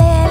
live.